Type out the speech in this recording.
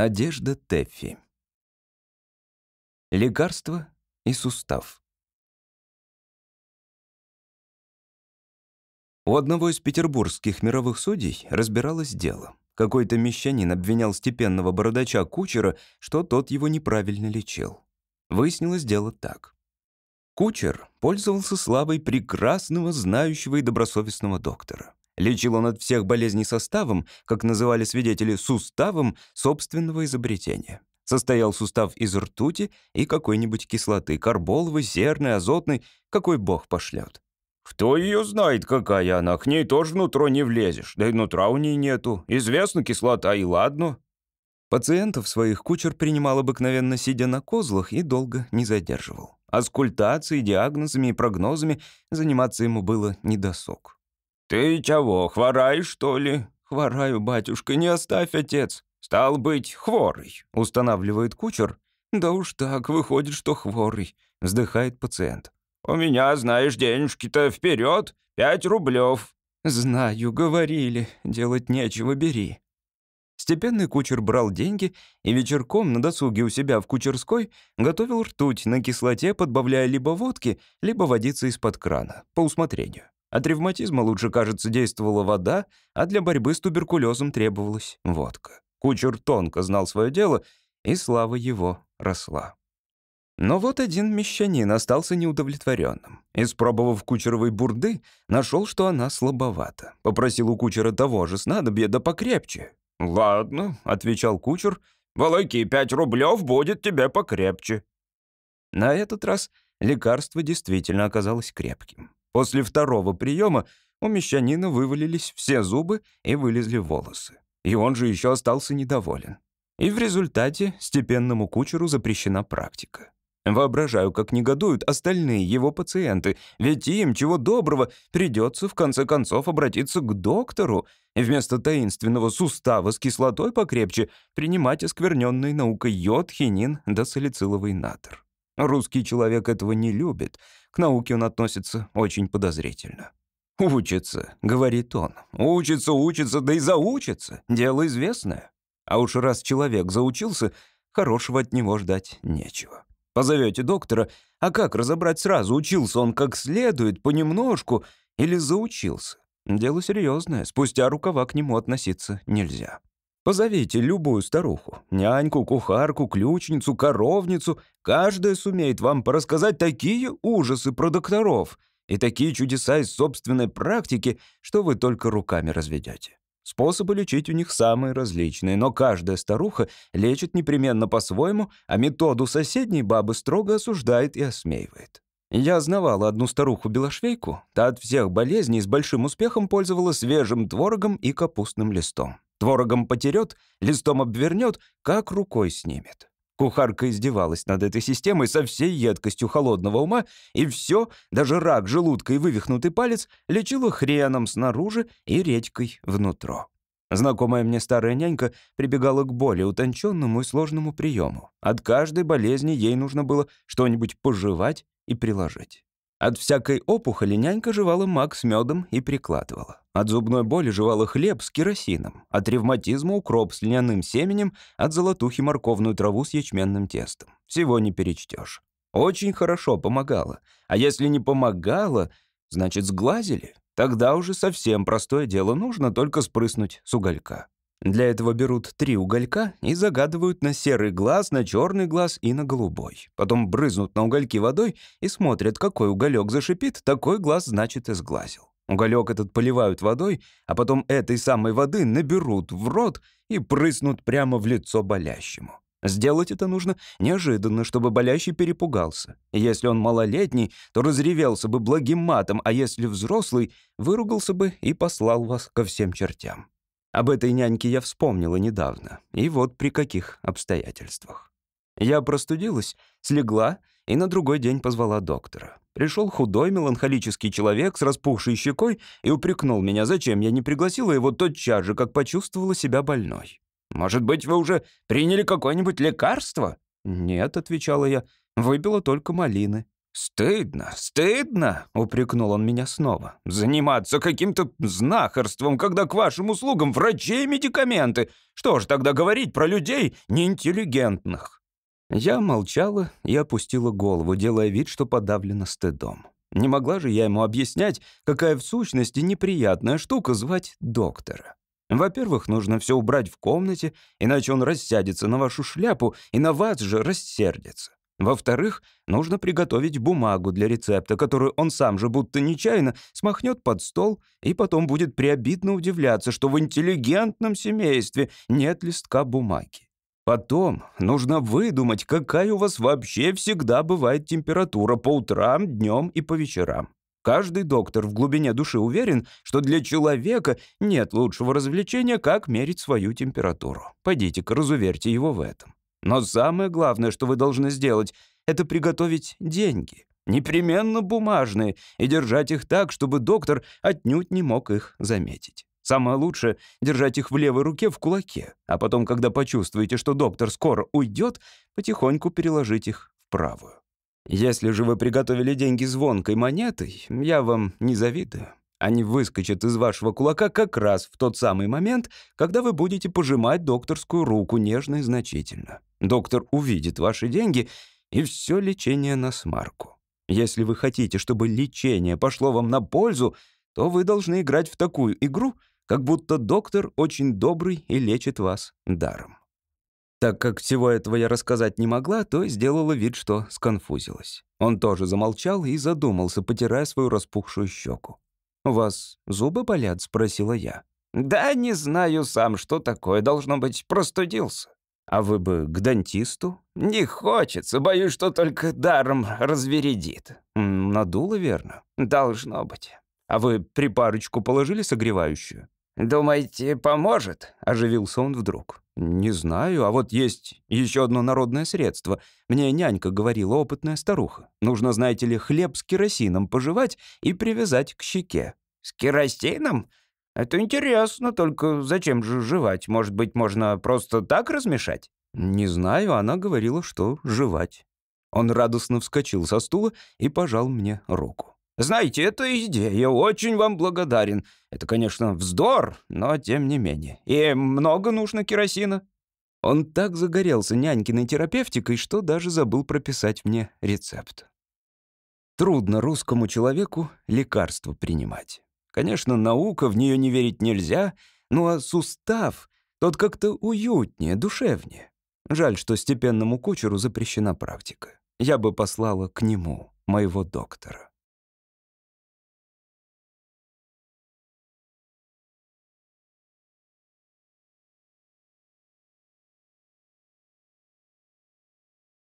Надежда Тэффи. Лекарство и сустав. У одного из петербургских мировых судей разбиралось дело. Какой-то мещанин обвинял степенного бородача-кучера, что тот его неправильно лечил. Выяснилось дело так. Кучер пользовался славой прекрасного, знающего и добросовестного доктора. Лечил он от всех болезней составом, как называли свидетели, суставом собственного изобретения. Состоял сустав из ртути и какой-нибудь кислоты, карболовой, серной, азотной, какой бог пошлет. «Кто ее знает, какая она? К ней тоже нутро не влезешь. Да и нутра у ней нету. Известна кислота, и ладно». Пациентов своих кучер принимал обыкновенно сидя на козлах и долго не задерживал. А с культацией, диагнозами и прогнозами заниматься ему было недосуг. «Ты чего, хвораешь, что ли?» «Хвораю, батюшка, не оставь, отец». «Стал быть, хворый», — устанавливает кучер. «Да уж так, выходит, что хворый», — вздыхает пациент. «У меня, знаешь, денежки-то вперед, пять рублев». «Знаю, говорили, делать нечего, бери». Степенный кучер брал деньги и вечерком на досуге у себя в кучерской готовил ртуть на кислоте, подбавляя либо водки, либо водиться из-под крана, по усмотрению. От ревматизма лучше, кажется, действовала вода, а для борьбы с туберкулезом требовалась водка. Кучер тонко знал свое дело, и слава его росла. Но вот один мещанин остался неудовлетворенным. Испробовав кучеровой бурды, нашел, что она слабовата. Попросил у кучера того же снадобья, да покрепче. «Ладно», — отвечал кучер, — «волоки пять рублев будет тебе покрепче». На этот раз лекарство действительно оказалось крепким. После второго приема у мещанина вывалились все зубы и вылезли волосы. И он же еще остался недоволен. И в результате степенному кучеру запрещена практика. Воображаю, как негодуют остальные его пациенты, ведь им, чего доброго, придется в конце концов обратиться к доктору и вместо таинственного сустава с кислотой покрепче принимать оскверненный наукой йод, хинин да салициловый натр. Русский человек этого не любит, к науке он относится очень подозрительно. «Учится», — говорит он. «Учится, учится, да и заучится. Дело известное. А уж раз человек заучился, хорошего от него ждать нечего. Позовете доктора, а как разобрать сразу, учился он как следует, понемножку, или заучился? Дело серьезное, спустя рукава к нему относиться нельзя. Позовите любую старуху, няньку, кухарку, ключницу, коровницу. Каждая сумеет вам порассказать такие ужасы про докторов и такие чудеса из собственной практики, что вы только руками разведете. Способы лечить у них самые различные, но каждая старуха лечит непременно по-своему, а методу соседней бабы строго осуждает и осмеивает. Я знавала одну старуху-белошвейку, та от всех болезней с большим успехом пользовалась свежим творогом и капустным листом. Творогом потерет, листом обвернет, как рукой снимет. Кухарка издевалась над этой системой со всей едкостью холодного ума, и все, даже рак желудка и вывихнутый палец, лечила хреном снаружи и редькой внутрь. Знакомая мне старая нянька прибегала к более утонченному и сложному приему. От каждой болезни ей нужно было что-нибудь пожевать и приложить. От всякой опухоли нянька жевала мак с медом и прикладывала. От зубной боли жевала хлеб с керосином. От ревматизма укроп с льняным семенем, от золотухи морковную траву с ячменным тестом. Всего не перечтешь. Очень хорошо помогала. А если не помогала, значит, сглазили. Тогда уже совсем простое дело, нужно только спрыснуть с уголька. Для этого берут три уголька и загадывают на серый глаз, на черный глаз и на голубой. Потом брызнут на угольки водой и смотрят, какой уголек зашипит, такой глаз, значит, и сглазил. Уголек этот поливают водой, а потом этой самой воды наберут в рот и прыснут прямо в лицо болящему. Сделать это нужно неожиданно, чтобы болящий перепугался. если он малолетний, то разревелся бы благим матом, а если взрослый, выругался бы и послал вас ко всем чертям. Об этой няньке я вспомнила недавно, и вот при каких обстоятельствах. Я простудилась, слегла и на другой день позвала доктора. Пришел худой, меланхолический человек с распухшей щекой и упрекнул меня, зачем я не пригласила его тотчас же, как почувствовала себя больной. «Может быть, вы уже приняли какое-нибудь лекарство?» «Нет», — отвечала я, — «выпила только малины». «Стыдно, стыдно!» — упрекнул он меня снова. «Заниматься каким-то знахарством, когда к вашим услугам врачи и медикаменты. Что ж тогда говорить про людей неинтеллигентных?» Я молчала и опустила голову, делая вид, что подавлена стыдом. Не могла же я ему объяснять, какая в сущности неприятная штука звать доктора. Во-первых, нужно все убрать в комнате, иначе он рассядется на вашу шляпу и на вас же рассердится. Во-вторых, нужно приготовить бумагу для рецепта, которую он сам же будто нечаянно смахнет под стол и потом будет приобидно удивляться, что в интеллигентном семействе нет листка бумаги. Потом нужно выдумать, какая у вас вообще всегда бывает температура по утрам, днем и по вечерам. Каждый доктор в глубине души уверен, что для человека нет лучшего развлечения, как мерить свою температуру. Пойдите-ка, разуверьте его в этом. Но самое главное, что вы должны сделать, это приготовить деньги. Непременно бумажные, и держать их так, чтобы доктор отнюдь не мог их заметить. Самое лучшее — держать их в левой руке в кулаке, а потом, когда почувствуете, что доктор скоро уйдет, потихоньку переложить их в правую. Если же вы приготовили деньги звонкой монетой, я вам не завидую. Они выскочат из вашего кулака как раз в тот самый момент, когда вы будете пожимать докторскую руку нежно и значительно. Доктор увидит ваши деньги, и все лечение на смарку. Если вы хотите, чтобы лечение пошло вам на пользу, то вы должны играть в такую игру, как будто доктор очень добрый и лечит вас даром. Так как всего этого я рассказать не могла, то сделала вид, что сконфузилась. Он тоже замолчал и задумался, потирая свою распухшую щеку. «У вас зубы болят?» — спросила я. «Да не знаю сам, что такое. Должно быть, простудился». «А вы бы к дантисту?» «Не хочется. Боюсь, что только даром развередит». «Надуло, верно?» «Должно быть». «А вы припарочку положили согревающую?» «Думаете, поможет?» — оживился он вдруг. «Не знаю, а вот есть еще одно народное средство. Мне нянька говорила, опытная старуха. Нужно, знаете ли, хлеб с керосином пожевать и привязать к щеке». «С керосином? Это интересно, только зачем же жевать? Может быть, можно просто так размешать?» «Не знаю, она говорила, что жевать». Он радостно вскочил со стула и пожал мне руку. «Знаете, это идея, очень вам благодарен. Это, конечно, вздор, но тем не менее. И много нужно керосина?» Он так загорелся нянькиной терапевтикой, что даже забыл прописать мне рецепт. Трудно русскому человеку лекарство принимать. Конечно, наука, в нее не верить нельзя, ну а сустав, тот как-то уютнее, душевнее. Жаль, что степенному кучеру запрещена практика. Я бы послала к нему, моего доктора.